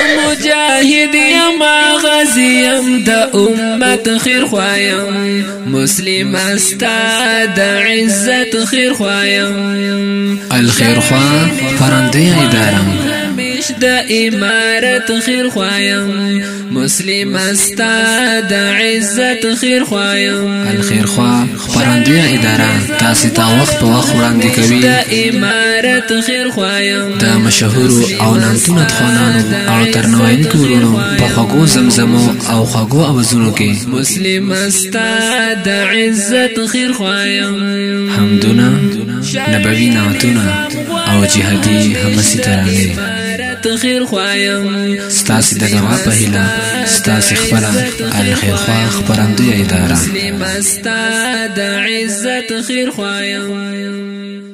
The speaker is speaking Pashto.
مجاهد یم غازی یم د امت خیر خوایم مسلم استا د عزت خیر خوایم الخير خوا پرنده ادارم پیش د امارت خیر خوایم مسلم استا د عزت خیر خوایم الخير خوا خبرندوی اداره تاسو ته وخت په وخت وړاندې کوي د امارت خیر خوایم د مشهور او نامتون خوانانو او ترنوینکو ورونو په خوږو زمزمو او خوږو اوازونو کې مسلم استا د عزت خیر خوایم حمدونه نبوي نعتونه او جهادي همسي ترانه ته خیر خوایم ستاسو د دوا په هیله ستاسو خبره الخير خوا خبرندوی اداره مسلم استا د عزت خیر خوایم